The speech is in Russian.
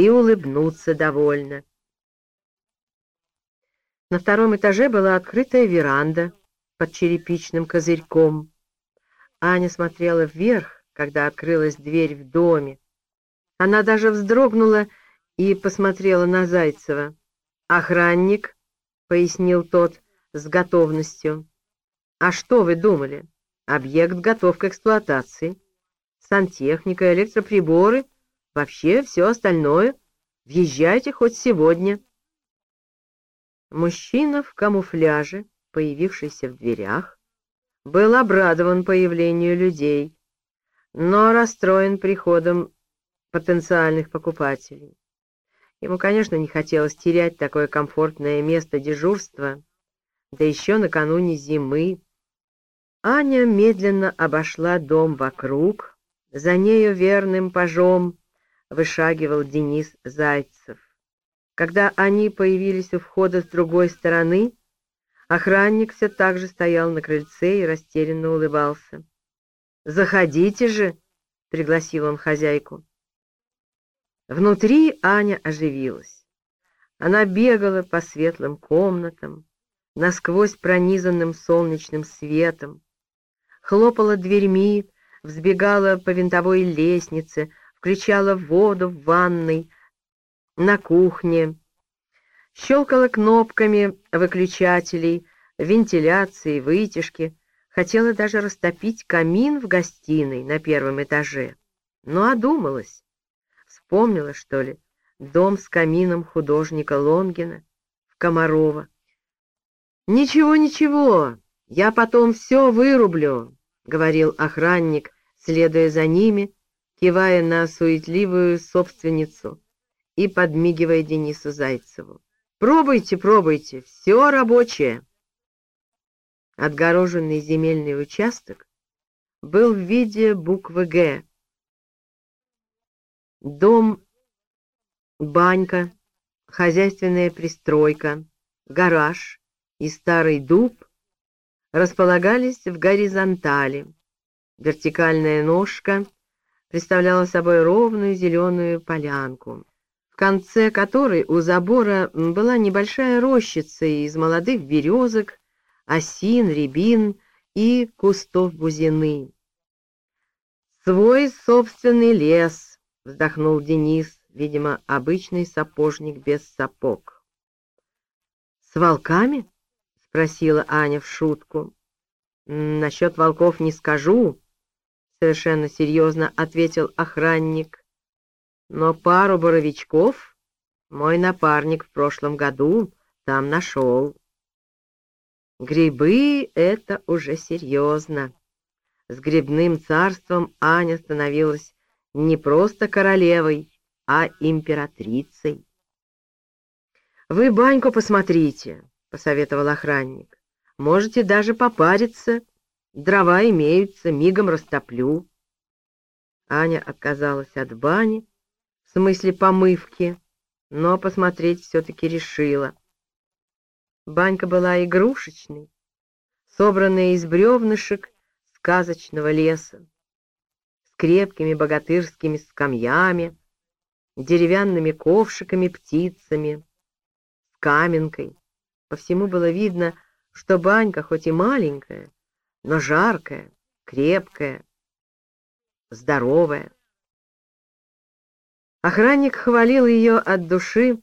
и улыбнуться довольно. На втором этаже была открытая веранда под черепичным козырьком. Аня смотрела вверх, когда открылась дверь в доме. Она даже вздрогнула и посмотрела на Зайцева. «Охранник», — пояснил тот с готовностью. «А что вы думали? Объект готов к эксплуатации. Сантехника, электроприборы, вообще все остальное. Въезжайте хоть сегодня». Мужчина в камуфляже, появившийся в дверях, был обрадован появлению людей, но расстроен приходом потенциальных покупателей. Ему, конечно, не хотелось терять такое комфортное место дежурства, да еще накануне зимы. Аня медленно обошла дом вокруг, за нею верным пажом вышагивал Денис Зайцев. Когда они появились у входа с другой стороны, охранник все так же стоял на крыльце и растерянно улыбался. «Заходите же!» — пригласил он хозяйку. Внутри Аня оживилась. Она бегала по светлым комнатам, насквозь пронизанным солнечным светом, хлопала дверьми, взбегала по винтовой лестнице, включала воду в ванной, на кухне, щелкала кнопками выключателей, вентиляции, вытяжки, хотела даже растопить камин в гостиной на первом этаже, но одумалась Вспомнила, что ли, дом с камином художника Лонгина в Комарова. «Ничего, ничего, я потом все вырублю», — говорил охранник, следуя за ними, кивая на суетливую собственницу и подмигивая Денису Зайцеву. «Пробуйте, пробуйте, все рабочее». Отгороженный земельный участок был в виде буквы «Г», Дом, банька, хозяйственная пристройка, гараж и старый дуб располагались в горизонтали. Вертикальная ножка представляла собой ровную зеленую полянку, в конце которой у забора была небольшая рощица из молодых березок, осин, рябин и кустов бузины. Свой собственный лес — вздохнул Денис, видимо, обычный сапожник без сапог. «С волками?» — спросила Аня в шутку. «Насчет волков не скажу», — совершенно серьезно ответил охранник. «Но пару боровичков мой напарник в прошлом году там нашел». Грибы — это уже серьезно. С грибным царством Аня становилась не просто королевой, а императрицей. «Вы баньку посмотрите», — посоветовал охранник. «Можете даже попариться. Дрова имеются, мигом растоплю». Аня отказалась от бани, в смысле помывки, но посмотреть все-таки решила. Банька была игрушечной, собранная из бревнышек сказочного леса крепкими богатырскими скамьями, деревянными ковшиками-птицами, с каменкой. По всему было видно, что банька хоть и маленькая, но жаркая, крепкая, здоровая. Охранник хвалил ее от души,